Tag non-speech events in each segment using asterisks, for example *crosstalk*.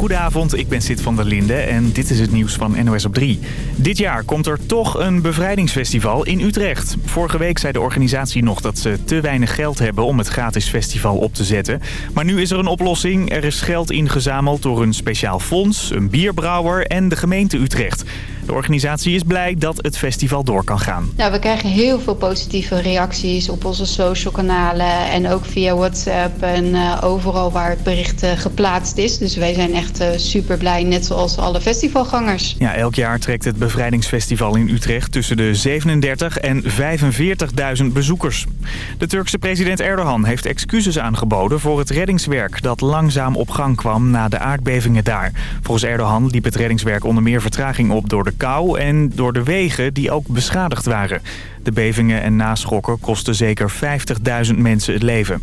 Goedenavond, ik ben Sid van der Linde en dit is het nieuws van NOS op 3. Dit jaar komt er toch een bevrijdingsfestival in Utrecht. Vorige week zei de organisatie nog dat ze te weinig geld hebben om het gratis festival op te zetten. Maar nu is er een oplossing. Er is geld ingezameld door een speciaal fonds, een bierbrouwer en de gemeente Utrecht. De organisatie is blij dat het festival door kan gaan. Nou, we krijgen heel veel positieve reacties op onze social kanalen en ook via WhatsApp en uh, overal waar het bericht uh, geplaatst is. Dus wij zijn echt uh, super blij, net zoals alle festivalgangers. Ja, elk jaar trekt het bevrijdingsfestival in Utrecht tussen de 37 en 45.000 bezoekers. De Turkse president Erdogan heeft excuses aangeboden voor het reddingswerk dat langzaam op gang kwam na de aardbevingen daar. Volgens Erdogan liep het reddingswerk onder meer vertraging op door de kou en door de wegen die ook beschadigd waren. De bevingen en naschokken kosten zeker 50.000 mensen het leven.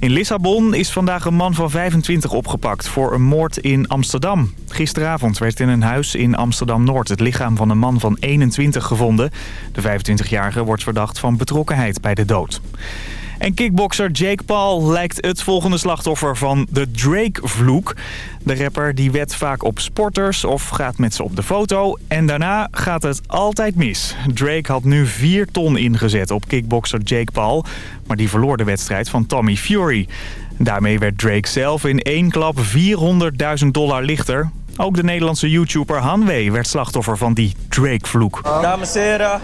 In Lissabon is vandaag een man van 25 opgepakt voor een moord in Amsterdam. Gisteravond werd in een huis in Amsterdam-Noord het lichaam van een man van 21 gevonden. De 25-jarige wordt verdacht van betrokkenheid bij de dood. En kickbokser Jake Paul lijkt het volgende slachtoffer van de Drake-vloek. De rapper die wet vaak op sporters of gaat met ze op de foto. En daarna gaat het altijd mis. Drake had nu 4 ton ingezet op kickbokser Jake Paul. Maar die verloor de wedstrijd van Tommy Fury. Daarmee werd Drake zelf in één klap 400.000 dollar lichter. Ook de Nederlandse YouTuber Hanwee werd slachtoffer van die Drake-vloek. Dames en heren,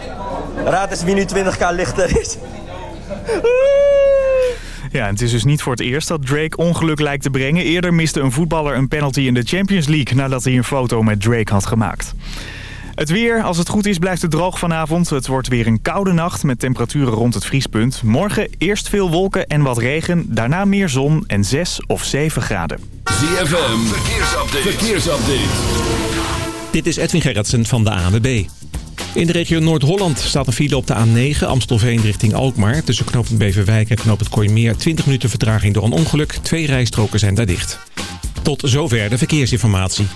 raad eens wie nu 20k lichter is. *laughs* Ja, het is dus niet voor het eerst dat Drake ongeluk lijkt te brengen. Eerder miste een voetballer een penalty in de Champions League... nadat hij een foto met Drake had gemaakt. Het weer, als het goed is, blijft het droog vanavond. Het wordt weer een koude nacht met temperaturen rond het vriespunt. Morgen eerst veel wolken en wat regen, daarna meer zon en 6 of 7 graden. ZFM, verkeersupdate. verkeersupdate. Dit is Edwin Gerritsen van de ANWB. In de regio Noord-Holland staat een file op de A9 Amstelveen richting Alkmaar. Tussen knooppunt Beverwijk en knooppunt Kooimeer 20 minuten vertraging door een ongeluk. Twee rijstroken zijn daar dicht. Tot zover de verkeersinformatie.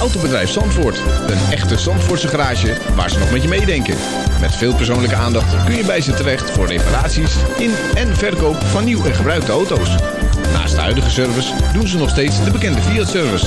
Autobedrijf Zandvoort. Een echte Zandvoortse garage waar ze nog met je meedenken. Met veel persoonlijke aandacht kun je bij ze terecht voor reparaties in en verkoop van nieuw en gebruikte auto's. Naast de huidige service doen ze nog steeds de bekende Fiat-service.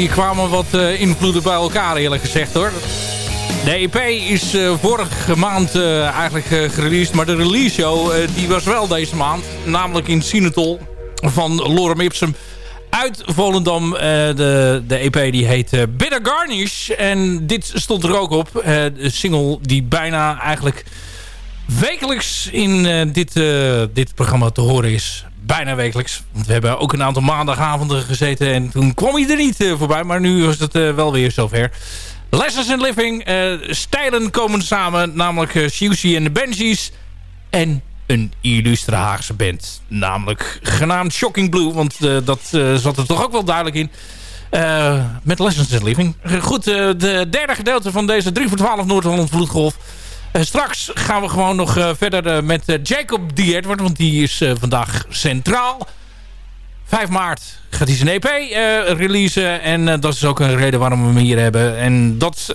Hier kwamen wat uh, invloeden bij elkaar eerlijk gezegd hoor. De EP is uh, vorige maand uh, eigenlijk gereleased. Maar de release show die was wel deze maand. Namelijk in Sinatol van Lorem Ipsum. Uit Volendam. de, de EP die heet Bitter Garnish. En dit stond er ook op. de single die bijna eigenlijk wekelijks in dit, dit programma te horen is bijna wekelijks. Want we hebben ook een aantal maandagavonden gezeten en toen kwam hij er niet uh, voorbij. Maar nu was het uh, wel weer zover. Lessons in Living. Uh, stijlen komen samen. Namelijk uh, en de Benji's. En een illustre Haagse band. Namelijk genaamd Shocking Blue. Want dat zat er toch ook wel duidelijk in. met Lessons in Living. Goed, de derde gedeelte van deze 3 voor 12 Noord-Holland Vloedgolf uh, straks gaan we gewoon nog uh, verder uh, met Jacob D. Edward. Want die is vandaag centraal. 5 maart gaat hij zijn EP releasen. En dat is ook een reden waarom we hem hier hebben. En dat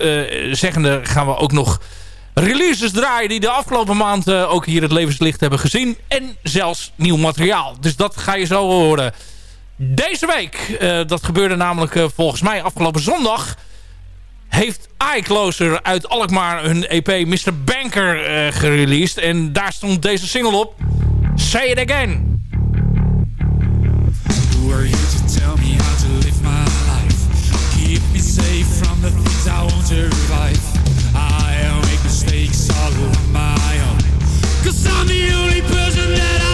zeggende gaan we ook nog releases draaien... die de afgelopen maand ook hier het levenslicht hebben gezien. En zelfs nieuw materiaal. Dus dat ga je zo horen. Deze week, dat gebeurde namelijk volgens mij afgelopen zondag heeft iCloser uit Alkmaar hun EP Mr. Banker uh, gereleased. En daar stond deze single op. Say It Again. Who are you to tell me how to live my life? Keep me safe from the things I want to revive. I make mistakes all on my own. Cause I'm the only person that I've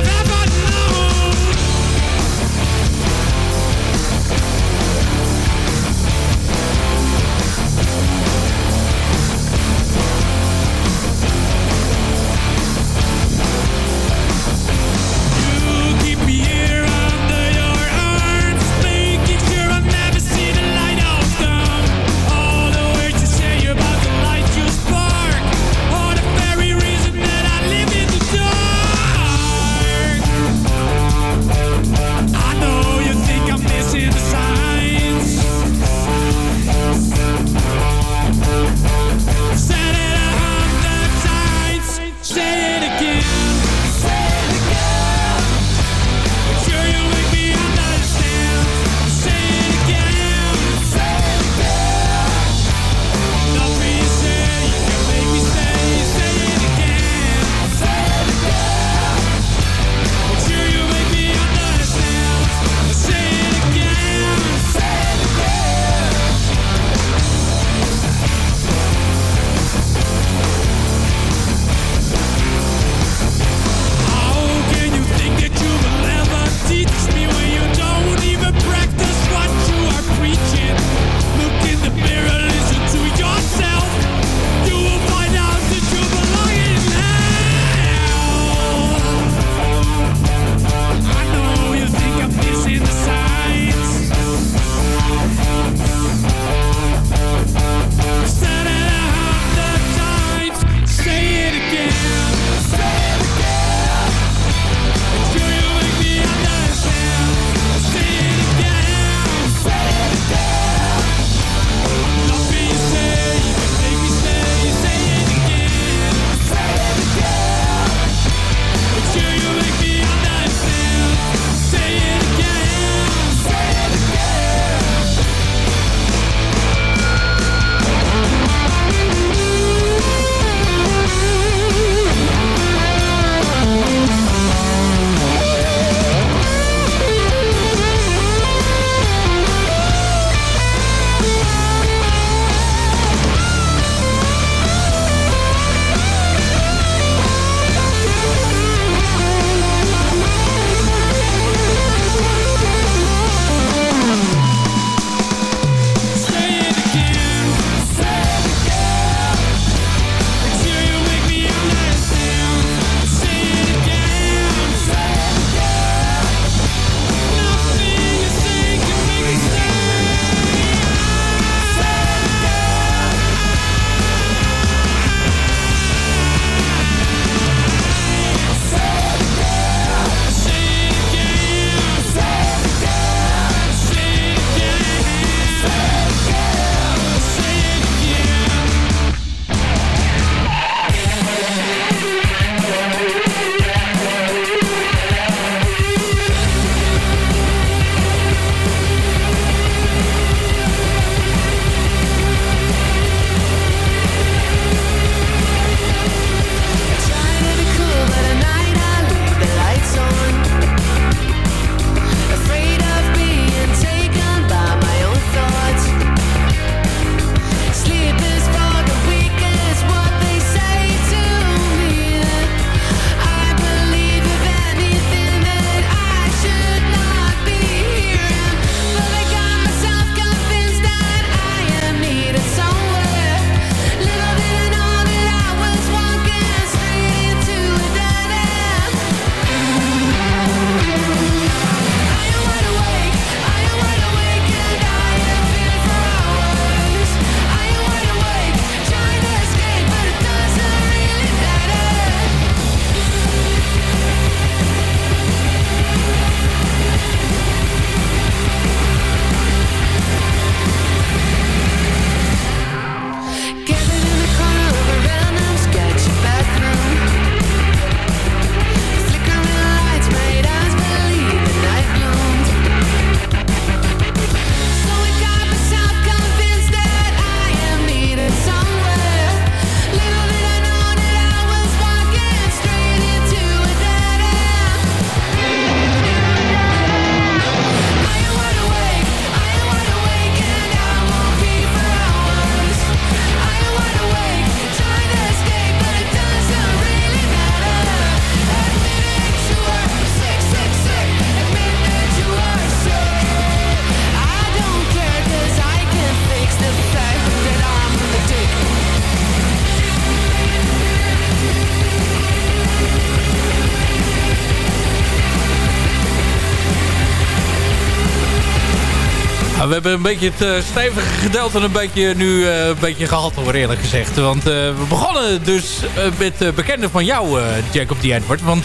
Nou, we hebben een beetje het uh, stevige gedeelte een beetje nu uh, een beetje gehad hoor eerlijk gezegd. Want uh, we begonnen dus met bekende van jou, Jacob die Edward. Want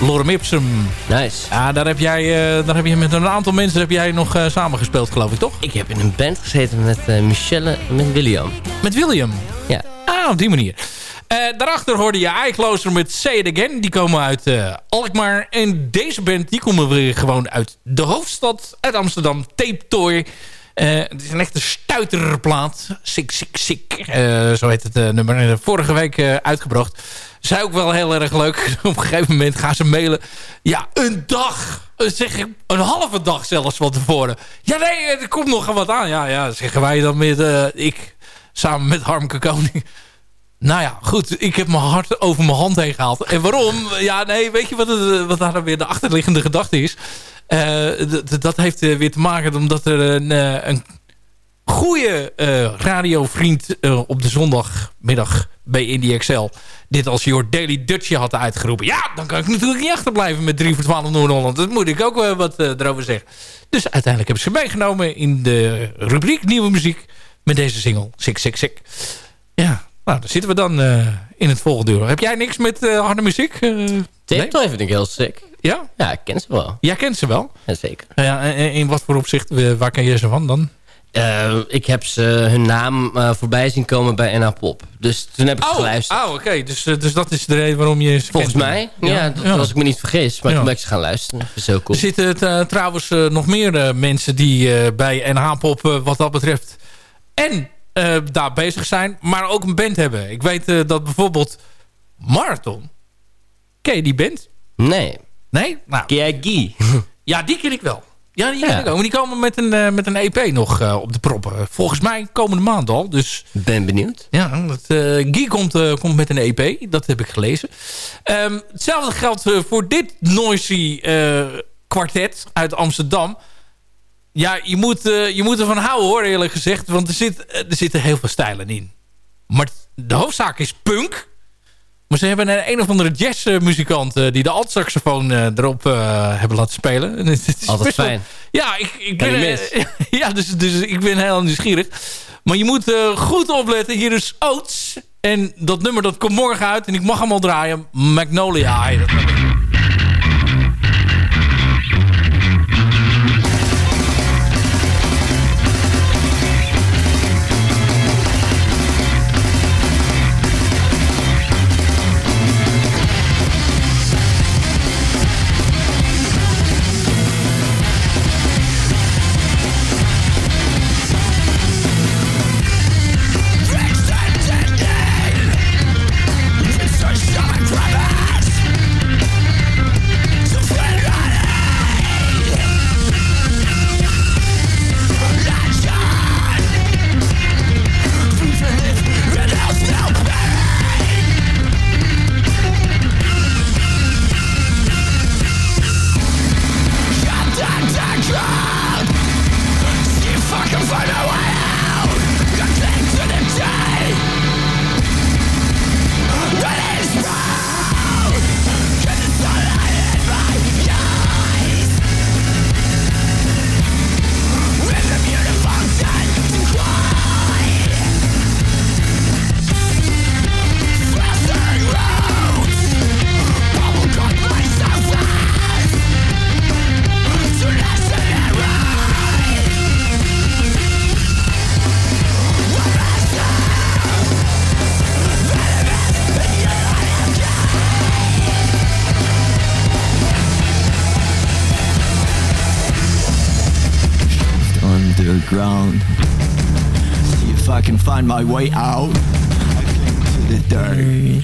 Lorem Ipsum. Nice. Ja, daar heb jij, daar heb je met een aantal mensen heb jij nog samengespeeld geloof ik toch? Ik heb in een band gezeten met Michelle en met William. Met William? Ja. Ah, op die manier. Uh, daarachter hoorde je Eikloster met Say It Again. Die komen uit uh, Alkmaar. En deze band die komen weer gewoon uit de hoofdstad. Uit Amsterdam. Tape Toy. Uh, het is een echte stuiterplaat. Sick, sick, sick. zo heet het nummer. Vorige week uitgebracht. Zij ook wel heel erg leuk. *laughs* Op een gegeven moment gaan ze mailen. Ja, een dag. Zeg ik, een halve dag zelfs van tevoren. Ja, nee, er komt nog wat aan. Ja, ja, zeggen wij dan met... ik samen met Harmke Koning nou ja, goed. Ik heb mijn hart over mijn hand heen gehaald. En waarom? Ja, nee, weet je wat, het, wat daar weer de achterliggende gedachte is? Uh, dat heeft eh, weer te maken omdat er een, eh, een goede uh, radiovriend op de zondagmiddag bij Indie XL dit als your Daily Dutchje had uitgeroepen. Ja, dan kan ik natuurlijk niet achterblijven met 3 voor 12 Noord-Holland. Dat moet ik ook wat erover zeggen. Dus uiteindelijk heb ik ze meegenomen in de rubriek Nieuwe Muziek met deze single Sik Sik Sik. Ja, nou, daar zitten we dan uh, in het volgende uur. Heb jij niks met uh, harde muziek? Uh, Tape nee? vind ik heel sick. Ja? Ja, ik ken ze wel. Jij kent ze wel? Jazeker. Ja, in, in wat voor opzicht, waar ken je ze van dan? Uh, ik heb ze hun naam uh, voorbij zien komen bij NA Pop. Dus toen heb ik oh, geluisterd. Oh, oké. Dus, dus dat is de reden waarom je ze Volgens mij, ja. ja dat, ja. als ik me niet vergis. Maar ja. toen ben ik ze gaan luisteren. Dat is zo cool. Er zitten uh, trouwens nog meer mensen die bij NH Pop wat dat betreft... en uh, daar bezig zijn, maar ook een band hebben. Ik weet uh, dat bijvoorbeeld Marathon... Ken je die band? Nee. Nee? Nou. Ken jij Guy? *laughs* ja, die ken ik wel. Ja, die ken ik ook. Maar die komen met een, uh, met een EP nog op de proppen. Volgens mij komende maand al. Dus, ben benieuwd. Ja, dat, Guy komt, komt met een EP. Dat heb ik gelezen. Um, hetzelfde geldt voor dit noisy kwartet uit Amsterdam. Ja, je moet, uh, je moet ervan houden hoor, eerlijk gezegd. Want er, zit, er zitten heel veel stijlen in. Maar de hoofdzaak is punk. Maar ze hebben een een of andere jazzmuzikant... Uh, die de altsaxofoon uh, erop hebben laten spelen. *laughs* het Altijd fijn. ja, ik, ik ben, *laughs* ja dus, dus ik ben heel nieuwsgierig. Maar je moet goed opletten. Hier is Oats. En dat nummer dat komt morgen uit. En ik mag hem al draaien. Magnolia. Dat my way out. I to the dirt.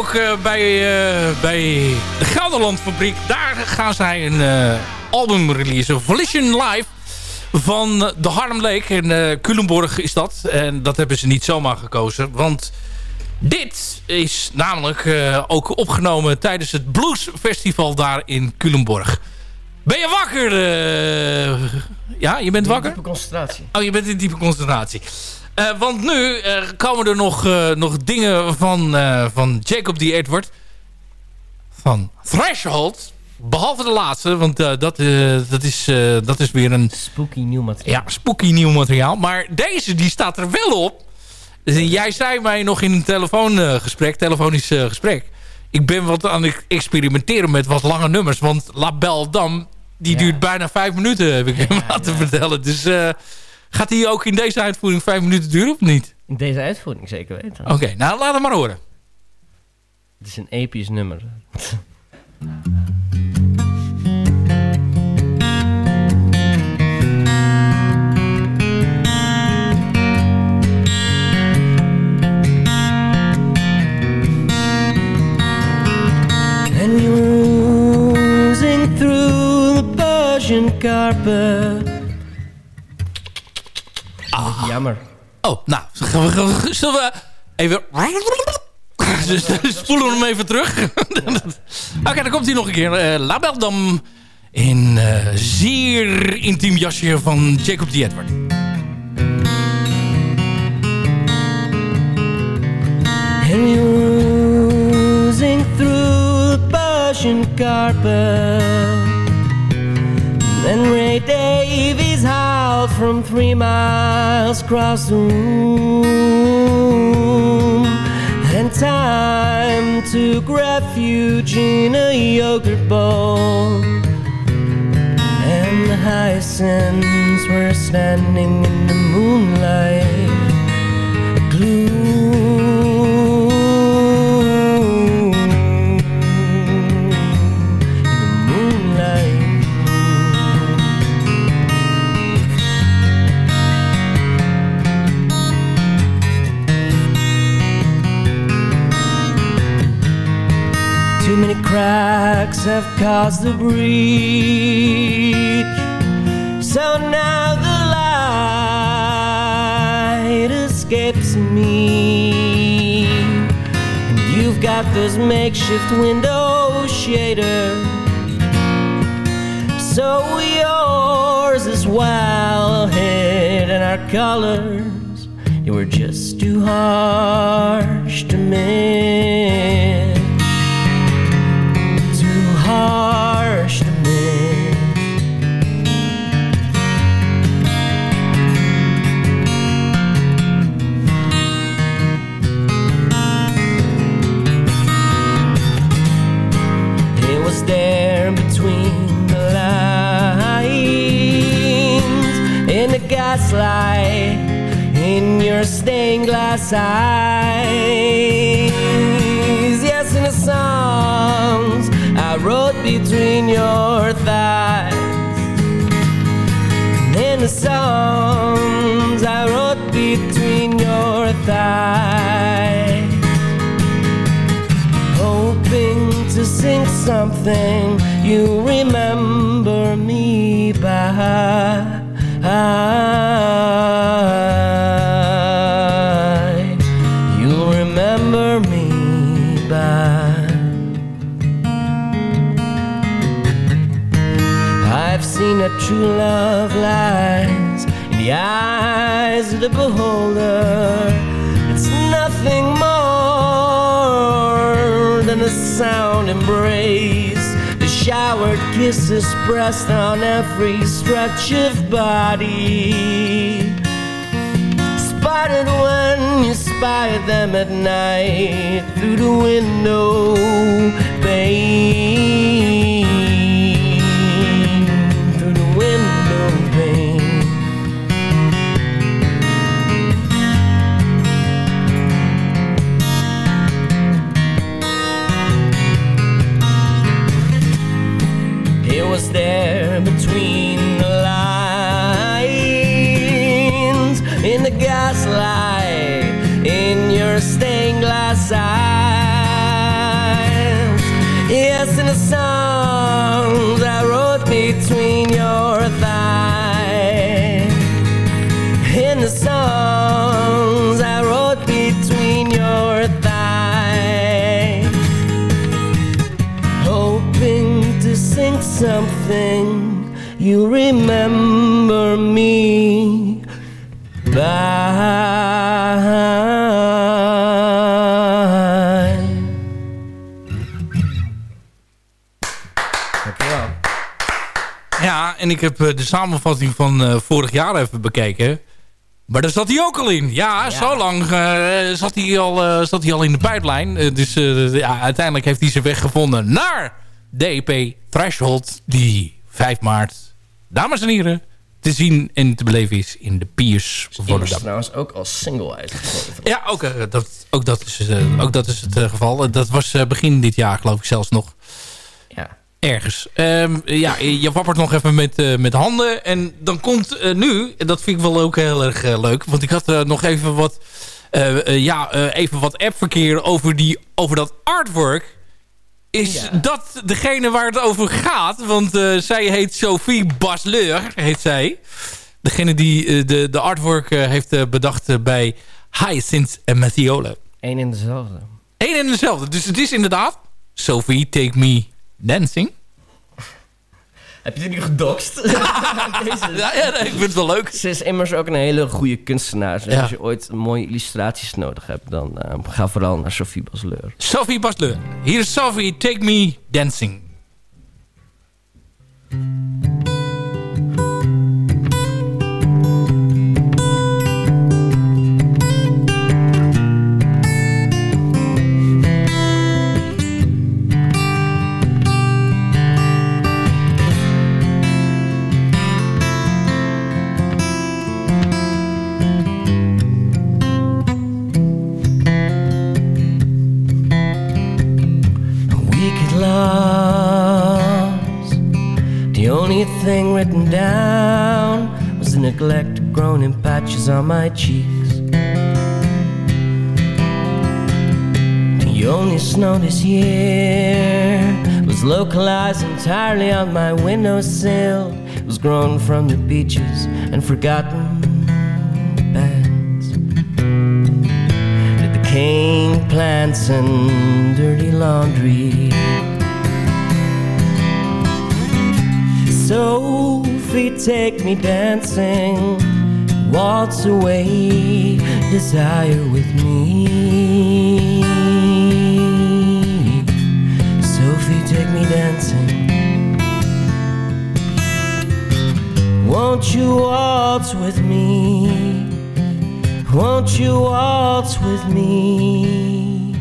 Ook eh, bij, eh, bij de Gelderlandfabriek. Daar gaan zij een eh, album releasen. Volition Live van de Harlem Lake. In Culemborg is dat. En dat hebben ze niet zomaar gekozen. Want dit is namelijk ook opgenomen tijdens het Blues Festival daar in Culemborg. Ben je wakker? ja, je bent wakker? Diepe concentratie. Oh, je bent in diepe concentratie. Eh, want nu komen er nog, eh, nog dingen van, eh, van Jacob D. Edward. Van Threshold. Behalve de laatste, want dat, dat, is, dat is weer een... Spooky nieuw materiaal. Ja, spooky nieuw materiaal. Maar deze, die staat er wel op. Dus jij zei mij nog in een telefoongesprek, telefonisch gesprek... Ik ben wat aan het experimenteren met wat lange nummers. Want La Belle Dame, die Ja. duurt bijna vijf minuten, heb ik hem *laughs* laten vertellen. Dus Gaat hij ook in deze uitvoering vijf minuten duren of niet? In deze uitvoering zeker weten. Oké, nou laat hem maar horen. Het is een episch nummer. And through the Persian carpet gaan we- zullen we even... Dus, dus spoelen we hem even terug. *laughs* Oké, dan komt hij nog een keer. Eh La Belle Dame in eh, zeer intiem jasje van Jacob D. Edward. And you're oozing through the Persian carpet. And Ray Davies howled from three miles across the room. And time took refuge in a yogurt bowl. And the hyacinths were standing in the moonlight. Gloom cracks have caused the breach. So now the light escapes me. And you've got those makeshift window shaders. So yours is well hid, and our colors, they were just too harsh to miss. Harsh to miss. It was there between the lines in the gaslight in your stained glass eyes. Something you remember me by. You remember me by. I've seen that true love lies in the eyes of the beholder. It's nothing more than a sound showered kisses pressed on every stretch of body. Spotted when you spied them at night through the window pane. There between the lines in the gaslight in your stained glass eyes. Yes, in the songs you remember me by. Dankjewel. Ja, en ik heb eh, de samenvatting van eh, vorig jaar even bekeken. Maar daar zat hij ook al in. Ja, zo lang eh, zat, hij al, zat hij al in de pijplijn. Dus ja, uiteindelijk heeft hij zijn weg gevonden naar DEP Threshold. Die 5 maart, dames en heren, te zien en te beleven is in de Piers. Volendam. was trouwens ook als single uitgegeven. Ja, ook, eh, dat, ook, dat is, eh, ook dat is het eh, geval. Dat was begin dit jaar, geloof ik zelfs nog. Ja. Ergens. Ehm, ja, je wappert nog even met, met handen. En dan komt nu, en dat vind ik wel ook heel erg leuk. Want ik had nog even wat, ja, even wat appverkeer over, die, over dat artwork. Is dat degene waar het over gaat? Want eh, zij heet Sophie Basleur, heet zij. Degene die eh, de, de artwork eh, heeft bedacht bij Hyacinth en Mathiole. Eén in dezelfde. Eén en dezelfde. Dus het is inderdaad Sophie Take Me Dancing. Heb je dit nu gedoxt? *laughs* ja, ja nee, ik vind het wel leuk. Ze is immers ook een hele goede kunstenaar. Dus Ja. als je ooit mooie illustraties nodig hebt... dan eh, ga vooral naar Sophie Basleur. Sophie Basleur. Hier is Sophie Take Me Dancing. On my cheeks. The only snow this year was localized entirely on my windowsill. It was grown from the beaches and forgotten bands. The decaying plants and dirty laundry. So Sophie, take me dancing, waltz away, desire with me. Sophie, take me dancing. Won't you waltz with me? Won't you waltz with me?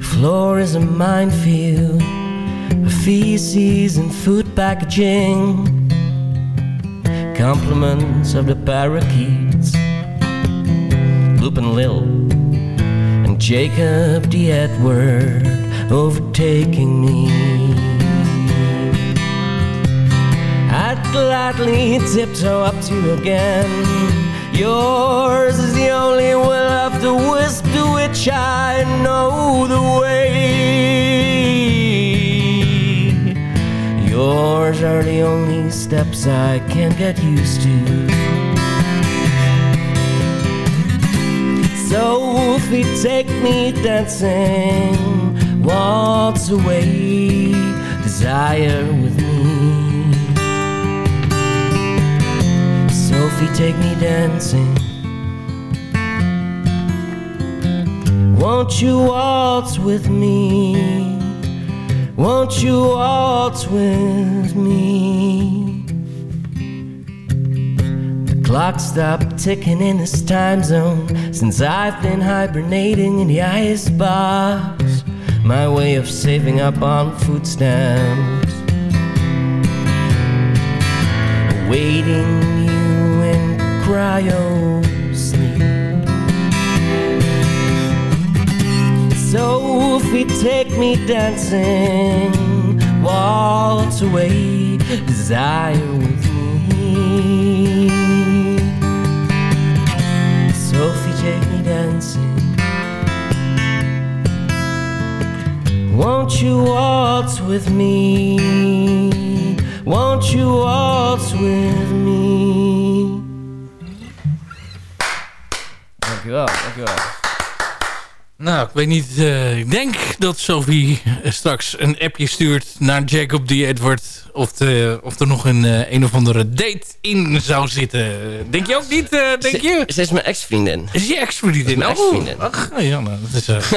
Floor is a minefield of feces and food packaging. Compliments of the parakeets, Lupin Lil, and Jacob the Edward overtaking me. I'd gladly tiptoe up to you again. Yours is the only will of the wisp to which I know the way. Yours are the only steps I can get used to. So, Sophie, take me dancing, waltz away, desire with me. Sophie, take me dancing. Won't you waltz with me? Won't you waltz with me? The clock stopped ticking in this time zone since I've been hibernating in the ice box. My way of saving up on food stamps. Waiting you in cryo sleep. Sophie, take me dancing, waltz away, desire with me. Sophie, take me dancing. Won't you waltz with me? Won't you waltz with me? Dankjewel, dankjewel. Nou, ik weet niet. eh, ik denk dat Sophie eh, straks een appje stuurt naar Jacob D. Edward. Of, de, of er nog een, eh, een of andere date in zou zitten. Denk je ook niet, eh, denk je? Ze is mijn ex-vriendin. Is je ex-vriendin? Oh, ex-vriendin. ach, ja, nou, dat is... eh,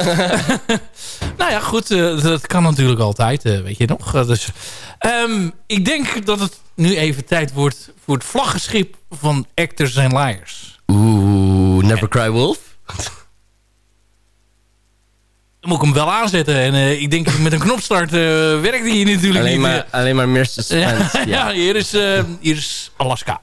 *laughs* nou ja, goed. dat kan natuurlijk altijd, weet je nog. Dus, ehm, ik denk dat het nu even tijd wordt voor het vlaggenschip van Actors and Liars. Oeh, Never Cry Wolf. *laughs* Dan moet ik hem wel aanzetten. En eh, ik denk met een knopstart eh werkt die hier natuurlijk Alleen niet. maar, alleen maar meer suspense. *laughs* ja, ja. hier, is, eh, hier is Alaska.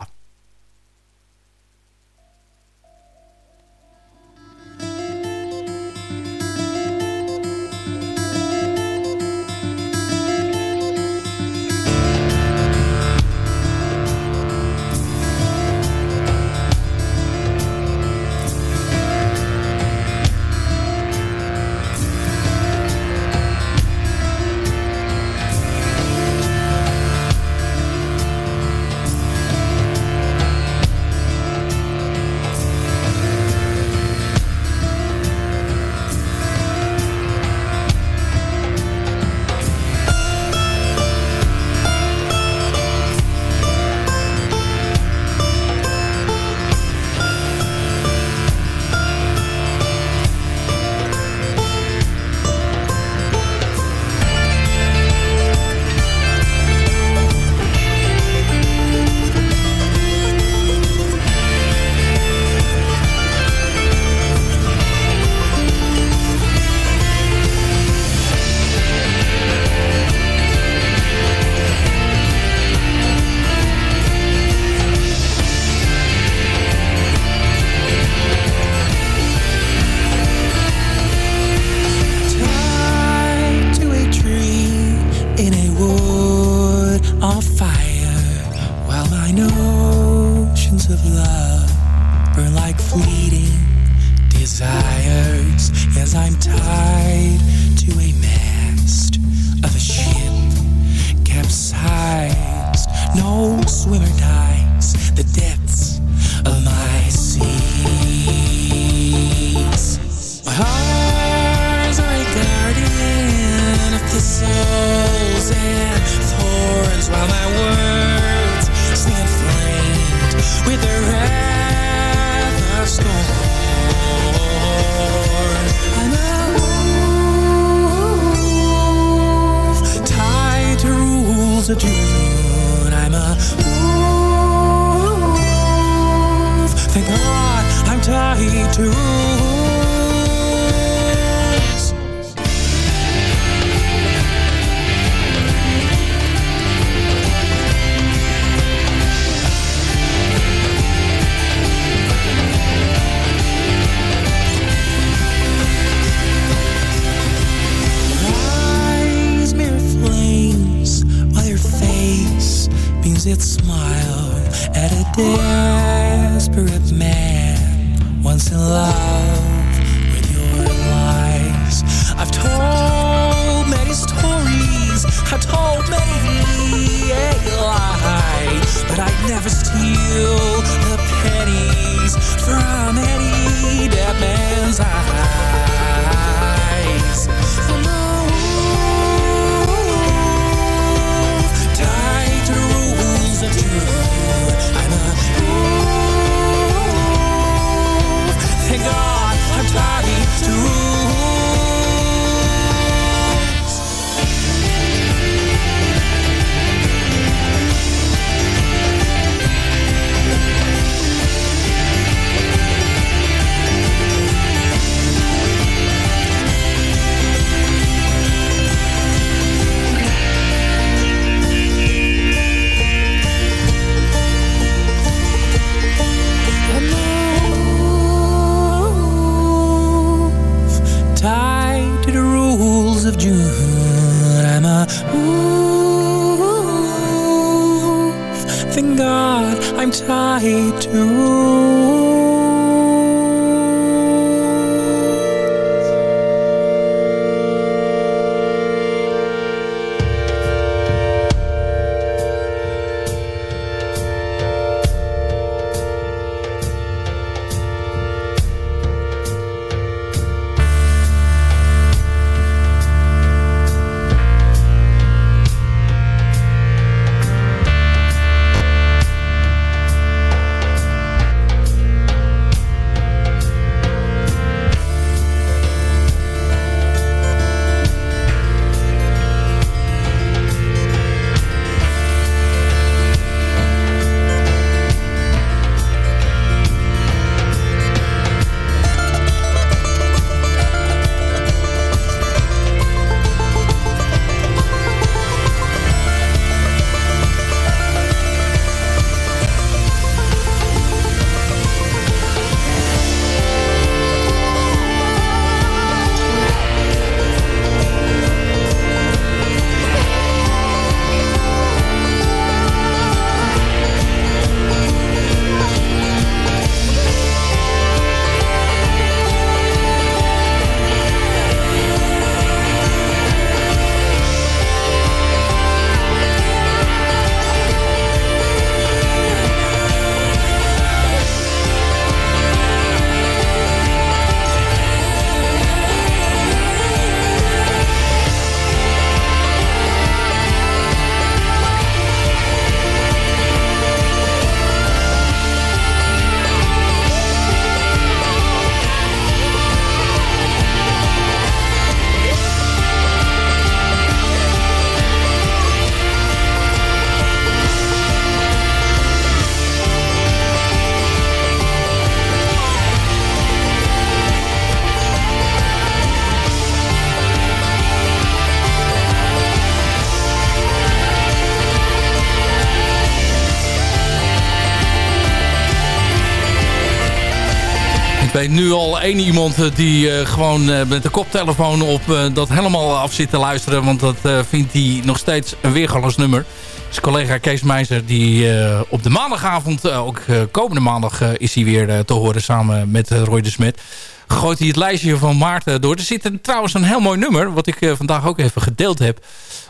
Weet nu al één iemand eh, die eh, gewoon eh, met de koptelefoon op dat helemaal af zit te luisteren. Want dat vindt hij nog steeds een weergaloos nummer. Zijn collega Kees Meijzer die op de maandagavond, ook komende maandag is hij weer te horen samen met Roy de Smet. Gooit hij het lijstje van Maarten door. Er zit een, trouwens een heel mooi nummer, wat ik vandaag ook even gedeeld heb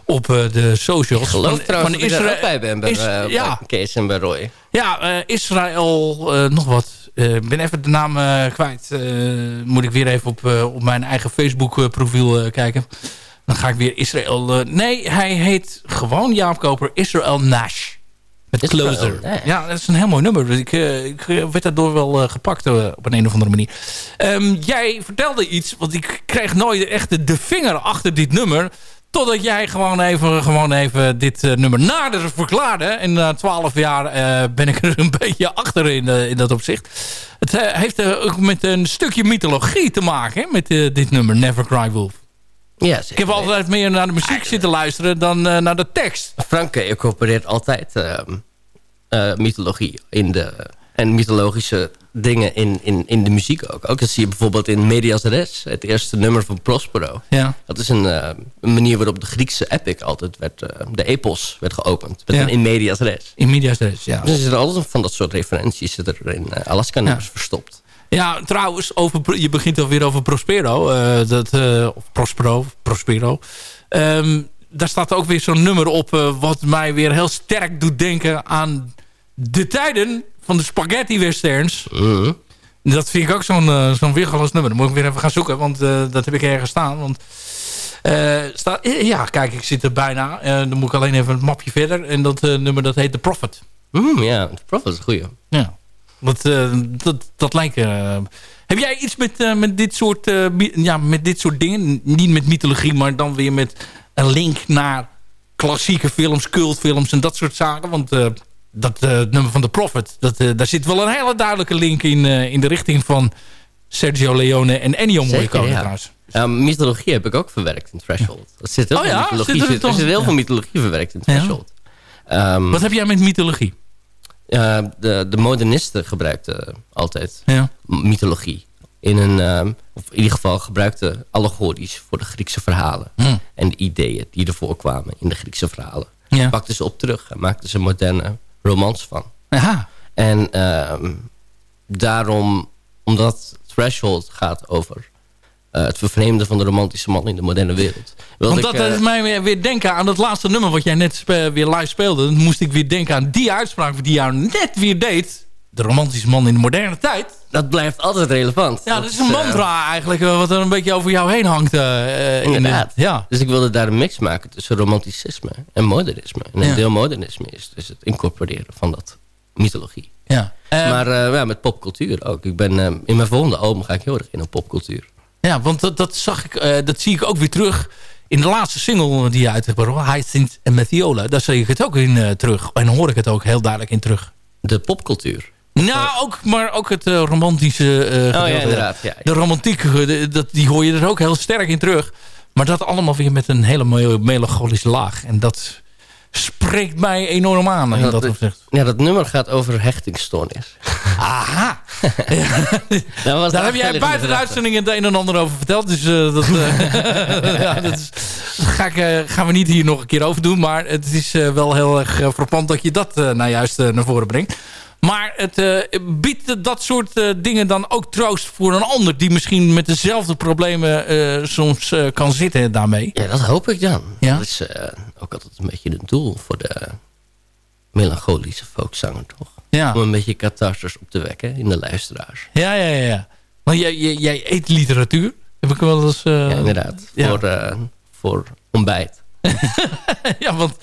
op de socials. Ik geloof van, trouwens van dat ik daar Israël- ook bij ben. Bij, Is- ja, Kees en bij Roy. ja, Israël, nog wat. Eh, Ik ben even de naam eh, kwijt. Eh, moet ik weer even op, op mijn eigen Facebook profiel kijken. Dan ga ik weer Israël... nee, hij heet gewoon Jaap Koper Israël Nash. Met Closer. Ja, dat is een heel mooi nummer. Ik, eh, ik eh, werd daardoor wel gepakt op een, een of andere manier. Ehm, jij vertelde iets, want ik kreeg nooit echt de, de vinger achter dit nummer... Totdat jij gewoon even, gewoon even dit eh, nummer nader verklaarde. En na twaalf jaar eh, ben ik er een *laughs* beetje achter in, eh, in dat opzicht. Het heeft ook met een stukje mythologie te maken, hè, met dit nummer, Never Cry Wolf. Ja, Ik heb altijd meer naar de muziek zitten luisteren dan naar de tekst. Frank eh, incorporeert altijd ehm, eh, mythologie in de, en mythologische dingen in, in, in de muziek ook. Ook dat zie je bijvoorbeeld in Medias Res, het eerste nummer van Prospero. Ja. Dat is een, eh, een manier waarop de Griekse epic altijd werd, eh, de epos werd geopend. Met Ja. een in Medias Res. In Medias Res, ja. Dus er zitten altijd van dat soort referenties er in eh, Alaska nummers verstopt. Ja, trouwens, over, je begint alweer over Prospero. eh, dat, of Prospero, Prospero. Ehm, daar staat ook weer zo'n nummer op... wat mij weer heel sterk doet denken aan de tijden van de spaghetti westerns. Mhm. Dat vind ik ook zo'n eh, zo'n weergeloos nummer. Dan moet ik weer even gaan zoeken, want eh, dat heb ik ergens staan. Want, eh, ja, kijk, ik zit er bijna. Dan moet ik alleen even een mapje verder. En dat nummer dat heet The Prophet. Mm, ja, The Prophet is een goeie. Ja, dat, dat, dat lijkt... heb jij iets met, met, dit soort, ja, met dit soort dingen? Niet met mythologie, maar dan weer met een link naar klassieke films, cultfilms en dat soort zaken. Want dat eh, nummer van The Prophet, dat, eh, daar zit wel een hele duidelijke link in, eh, in de richting van Sergio Leone en Ennio Morricone ja. trouwens. Ja, mythologie heb ik ook verwerkt in Threshold. Er zit heel Oh veel ja? mythologie, Zit er zit, er toch- zit heel ja. veel mythologie verwerkt in. Threshold. Ehm, Wat heb jij met mythologie? De, de modernisten gebruikten altijd Ja. mythologie. In een, ehm, of in ieder geval gebruikten allegorisch voor de Griekse verhalen. Hm. En de ideeën die ervoor kwamen in de Griekse verhalen. Pakten ze op terug en maakten ze moderne romans van. Aha. En ehm, daarom, omdat Threshold gaat over eh, het vervreemden van de romantische man in de moderne wereld. wilde Want dat ik, eh, mij weer, weer denken aan dat laatste nummer wat jij net weer live speelde. Dan moest ik weer denken aan die uitspraak die jou net weer deed. De romantische man in de moderne tijd. Dat blijft altijd relevant. Ja, dat is een eh, mantra eigenlijk eh, wat er een beetje over jou heen hangt. eh, eh, in de- Inderdaad. ja. Dus ik wilde daar een mix maken tussen romanticisme en modernisme. En een Ja. deel modernisme is dus het incorporeren van dat mythologie. Ja. Eh, maar eh, ja, met popcultuur ook. Ik ben, eh, in mijn volgende album ga ik heel erg in op popcultuur. Ja, want dat, dat, zag ik, eh, dat zie ik ook weer terug in de laatste single die je uit hebt gebracht. Hyacinth en Methiola. Daar zie ik het ook in eh, terug. En hoor ik het ook heel duidelijk in terug. De popcultuur. Nou, ook, maar ook het eh, romantische gedeelte. Oh ja, inderdaad. Ja, De romantiek, de- dat, die hoor je er ook heel sterk in terug. Maar dat allemaal weer met een hele me- melancholische laag. En dat spreekt mij enorm aan. in dat dat- opzicht. Ja, dat nummer gaat over hechtingsstoornis. *laughs* Aha. *laughs* Dat was Daar heb jij buiten de uitzending het een en ander over verteld. Dus eh, dat, *laughs* ja, dat, is, dat ga ik, gaan we niet hier nog een keer over doen. Maar het is wel heel erg frappant dat je dat nou juist naar voren brengt. Maar het eh, biedt dat soort eh, dingen dan ook troost voor een ander... die misschien met dezelfde problemen eh, soms kan zitten daarmee. Ja, dat hoop ik dan. Ja? Dat is ook altijd een beetje het doel voor de melancholische folkzanger, toch? Ja. Om een beetje catharsis op te wekken in de luisteraars. Ja, ja, ja. ja. Want jij, jij, jij eet literatuur. Heb ik wel eens... ja, inderdaad. ja. Voor, voor ontbijt. *laughs* ja, want...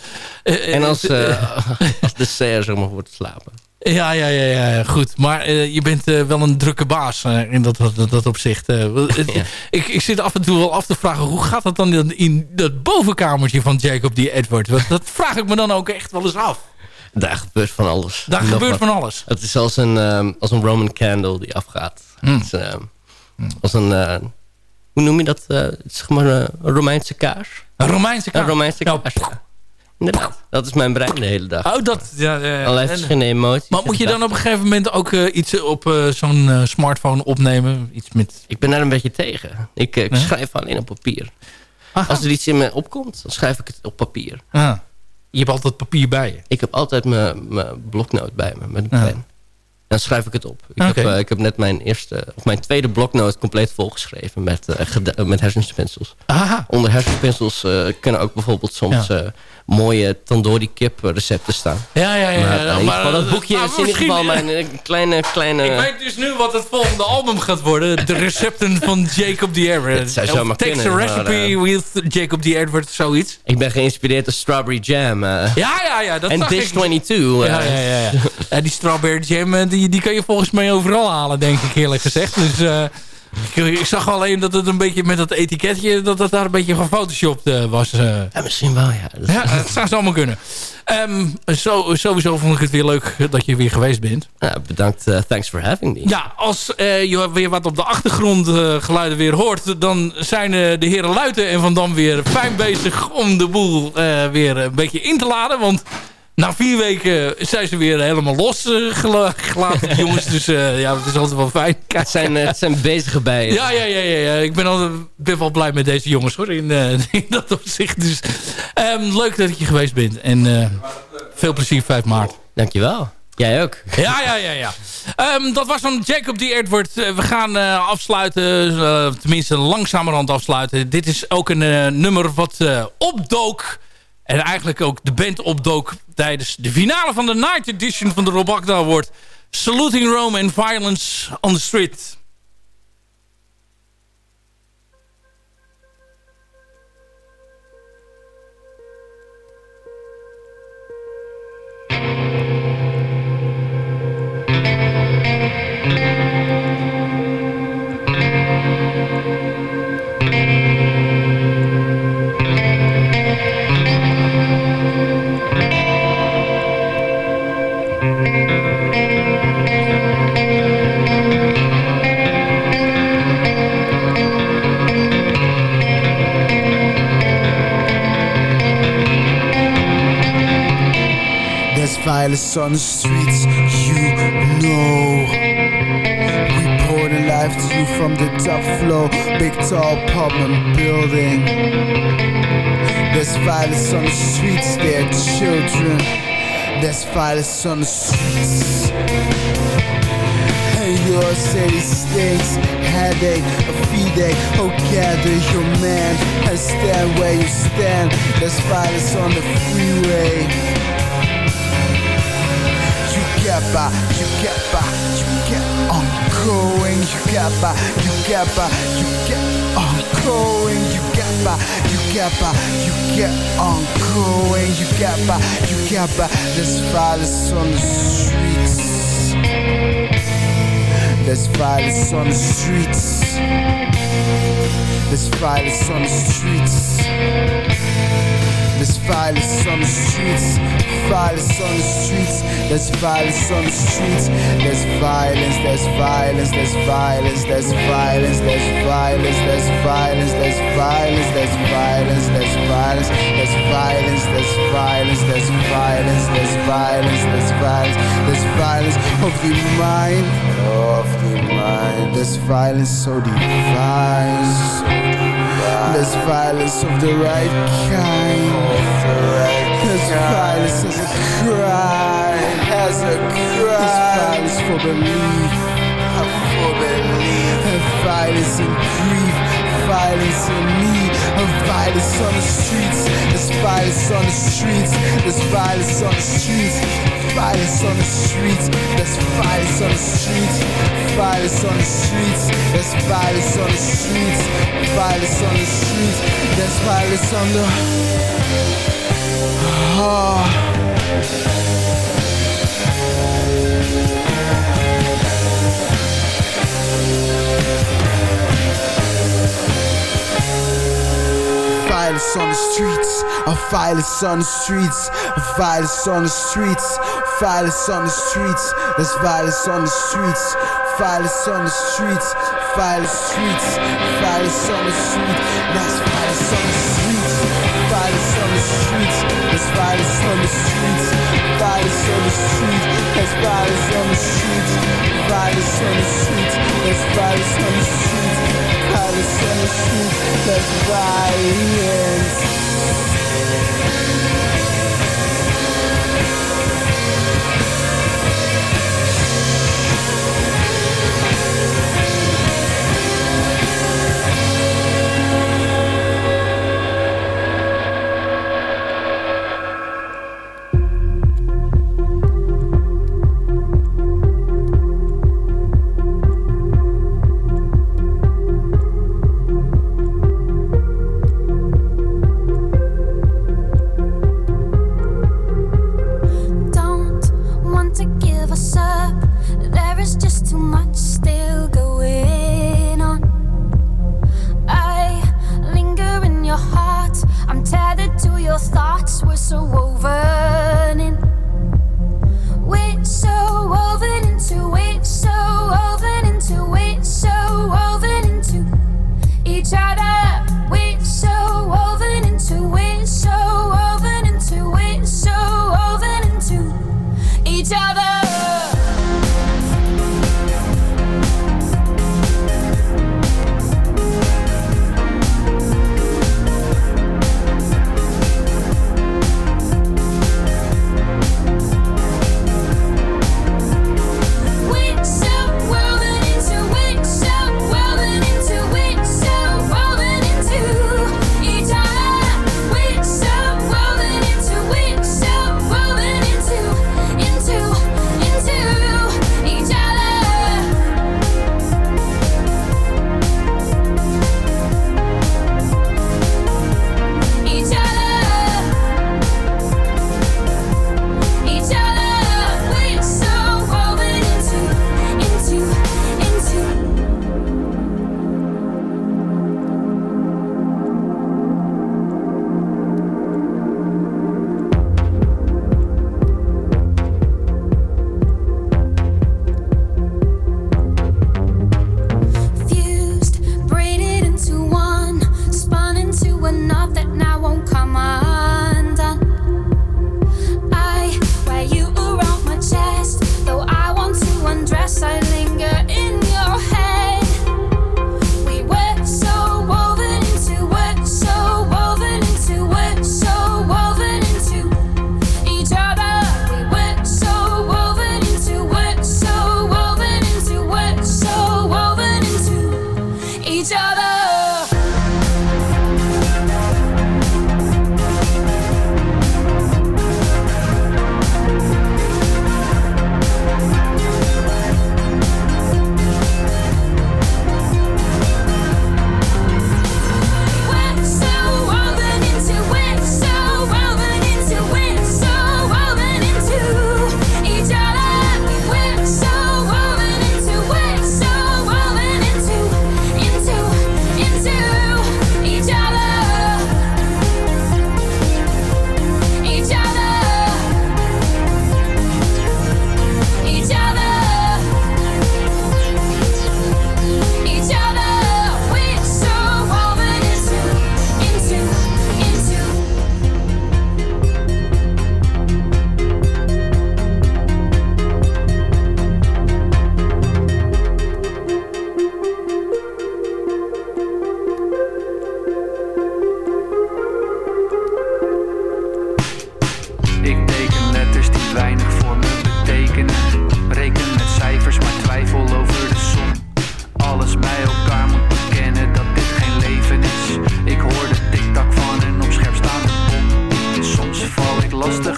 En als, *laughs* als dessert, zeg maar, voor te slapen. Ja, ja, ja, ja, goed. Maar eh, je bent eh, wel een drukke baas eh, in dat, dat, dat opzicht. *laughs* Ja. ik, ik zit af en toe wel af te vragen... hoe gaat dat dan in, in dat bovenkamertje van Jacob die Edward? Want dat *laughs* vraag ik me dan ook echt wel eens af. Daar gebeurt van alles. Daar gebeurt wat. van alles. Het is als een, ehm, als een Roman candle die afgaat. Hmm. Ehm, als een... hoe noem je dat? zeg maar een Romeinse kaars. Een Romeinse Een kaart. Romeinse kaars. Inderdaad. Dat is mijn brein de hele dag. Oh, dat... Ja, ja, En- emoties. maar moet je dan op een gegeven moment ook eh, iets op eh, zo'n eh, smartphone opnemen? Iets met... Ik ben daar een beetje tegen. Ik, ik schrijf alleen op papier. Aha. Als er iets in me opkomt, dan schrijf ik het op papier. Ah. Je hebt altijd papier bij je. Ik heb altijd mijn mijn bloknoot bij me met een pen. Dan schrijf ik het op. Ik, heb, ik heb net mijn eerste, of mijn tweede bloknoot compleet volgeschreven met, met hersenspinsels. Aha. Onder hersenspinsels kunnen ook bijvoorbeeld soms mooie tandoori kip recepten staan. Ja, ja, ja. Maar, ja, in ieder maar, geval, dat boekje maar is in ieder geval mijn eh, kleine... kleine Ik weet dus nu wat het volgende album gaat worden. De recepten van Jacob the Edward. Het zou zomaar Takes a maar, recipe eh, with Jacob the Edward, zoiets. Ik ben geïnspireerd door Strawberry Jam. eh, Ja, ja, ja. Dat en Dish ik. 22. Ja, ja, ja, ja. Ja, die strawberry jam, die, die kan je volgens mij overal halen, denk ik eerlijk gezegd. Dus ik, ik zag alleen dat het een beetje met dat etiketje, dat het daar een beetje gefotoshopt eh, was. eh. Ja, misschien wel, ja. Dat- Ja, dat zou zomaar kunnen. Ehm, zo, sowieso vond ik het weer leuk dat je weer geweest bent. Ja, bedankt. eh, thanks for having me. Ja, als je weer wat op de achtergrond geluiden weer hoort... dan zijn de heren Luiten en Van Dam weer fijn bezig... om de boel weer een beetje in te laden. Want na vier weken zijn ze weer helemaal los eh, die jongens. Dus eh, ja, het is altijd wel fijn. Het zijn, eh, het zijn bezige bijen. Ja, ja, ja, ja, ja. Ik ben, altijd, ben wel blij met deze jongens hoor. In, eh, *laughs* in dat opzicht. Dus ehm, leuk dat je geweest bent. En eh, veel plezier 5 maart. Dankjewel. Jij ook. Ja, ja, ja, ja. Ehm, dat was dan Jacob D. Edward. Eh, we gaan eh, afsluiten, eh, tenminste langzamerhand afsluiten. Dit is ook een eh, nummer wat eh, opdook. En eigenlijk ook de band opdook tijdens de finale van de Night Edition van de Rob Agda Award. Saluting Rome and Violence on the Street. Violence on the streets, you know. We pour the life to you from the top floor, big tall apartment building. There's violence on the streets, there are children. There's violence on the streets. And your city stinks, headache, a feedache. Oh, gather your man and stand where you stand. There's violence on the freeway. You get by, you get by, you get on going. You get by, you get by, you get on going. You get by, you get by, you get on going. You get by, you get by. There's violence on the streets. There's violence on the streets. There's violence on the streets. There's violence on the streets. Violence on the streets. There's violence on the streets. There's violence. There's violence. There's violence. There's violence. There's violence. There's violence. There's violence. There's violence. There's violence. There's violence. There's violence. There's violence. There's violence. There's violence. There's violence of the mind. Of the mind. There's violence so divine. There's violence of the right kind. There's violence as a crime. As a crime. There's violence for belief. For belief. And violence in grief. Violence in need. And violence on the streets. There's violence on the streets. There's violence on the streets. Violence on the streets. There's violence on the streets. Violence on the streets. There's violence on the streets. Violence on the streets. There's violence on the. Oh. Violence on the streets, a violence on the streets, a violence on the streets, violence on the streets, there's violence on the streets, violence on the streets, violence streets, violence on the streets, there's violence on the streets, violence on the streets, there's violence on the streets, violence on the streets, there's violence on the streets, violence on the streets, there's violence on the streets, violence on the streets, there's violence.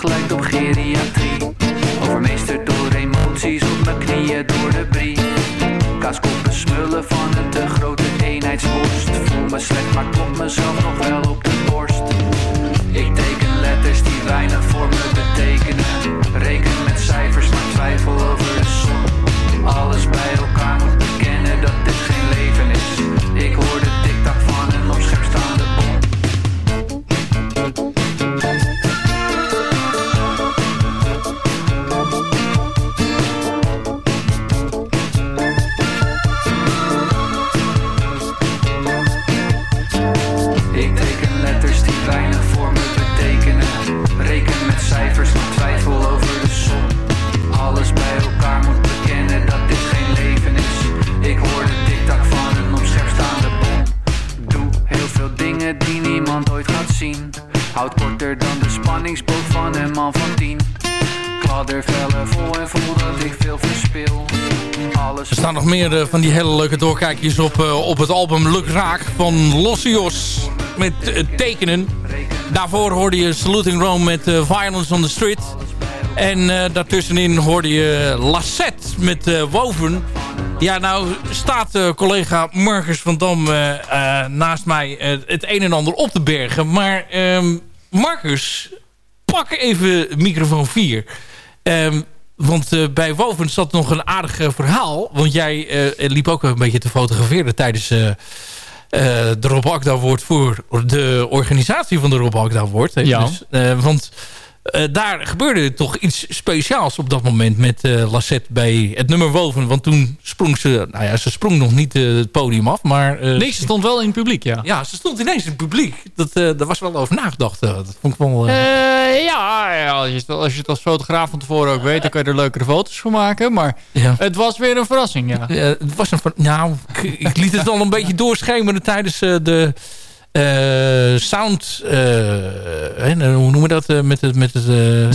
lijkt op geriatrie. Overmeesterd door emoties op mijn knieën door de brie. Kaaskoppen smullen van een te grote eenheidsworst. Voel me slecht, maar klop mezelf nog wel op de borst. Ik teken letters die weinig voor me betekenen meer eh, van die hele leuke doorkijkjes op, eh, op het album Luk Raak van Lossios. Met eh, tekenen. Daarvoor hoorde je Saluting Rome met Violence on the Street. En daartussenin hoorde je Lassette met Woven. Ja, nou staat collega Marcus van Dam naast mij het een en ander op te bergen. Maar ehm, Marcus, pak even microfoon 4. Want eh, bij Woven zat nog een aardig eh, verhaal. Want jij eh, liep ook een beetje te fotograferen tijdens de Rob Akda Award voor de organisatie van de Rob Akda Award. hè. Ja. Dus, want eh, daar gebeurde toch iets speciaals op dat moment met eh Lassette bij het nummer Woven. Want toen sprong ze, nou ja, ze sprong nog niet eh, het podium af, maar... Nee, ze stond wel in het publiek, ja. ja, ze stond ineens in het publiek. Dat, daar was wel over nagedacht. dat vond ik wel... ja, ja, als je, het, als je het als fotograaf van tevoren ook weet... dan kan je er leukere foto's van maken. Maar Ja. het was weer een verrassing, ja. Het was een... Nou, ik, ik liet het al een beetje doorschemeren tijdens de eh, sound... eh, hoe noemen we dat? eh, met het, met het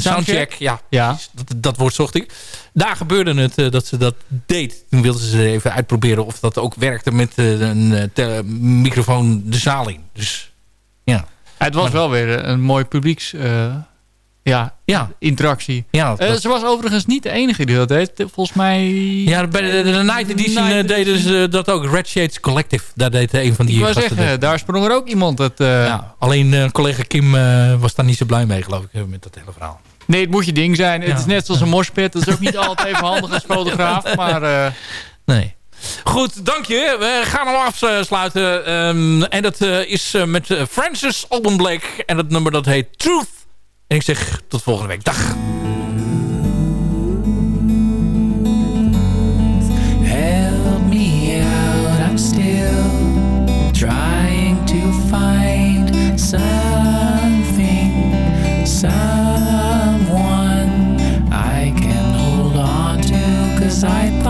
soundcheck. Ja, Ja. dat, dat woord zocht ik. Daar gebeurde het dat ze dat deed. Toen wilden ze even uitproberen of dat ook werkte met een microfoon de zaal in. Dus ja. Het was wel weer een mooi publieks... eh, ja, Ja. interactie. Ja, Eh, ze was overigens niet de enige die dat deed. Volgens mij... Ja, bij de, de, de Night Edition Night eh, deden ze dat ook. Red Shades Collective. Daar deed een van die Ik wou gasten zeggen, daar sprong er ook iemand het... eh, Ja, alleen eh, collega Kim eh, was daar niet zo blij mee, geloof ik, eh, met dat hele verhaal. Nee, het moet je ding zijn. Het is net zoals een moshpit. Dat is ook niet altijd even handig als fotograaf. *laughs* Maar eh, Nee. Goed, dank je. We gaan hem afsluiten. Ehm, en dat eh, is eh, met eh, Francis Alban Blake. En dat nummer dat heet Truth. En ik zeg tot volgende week. Dag. Help me out, I'm still trying to find something, someone I can hold on to. Cause I thought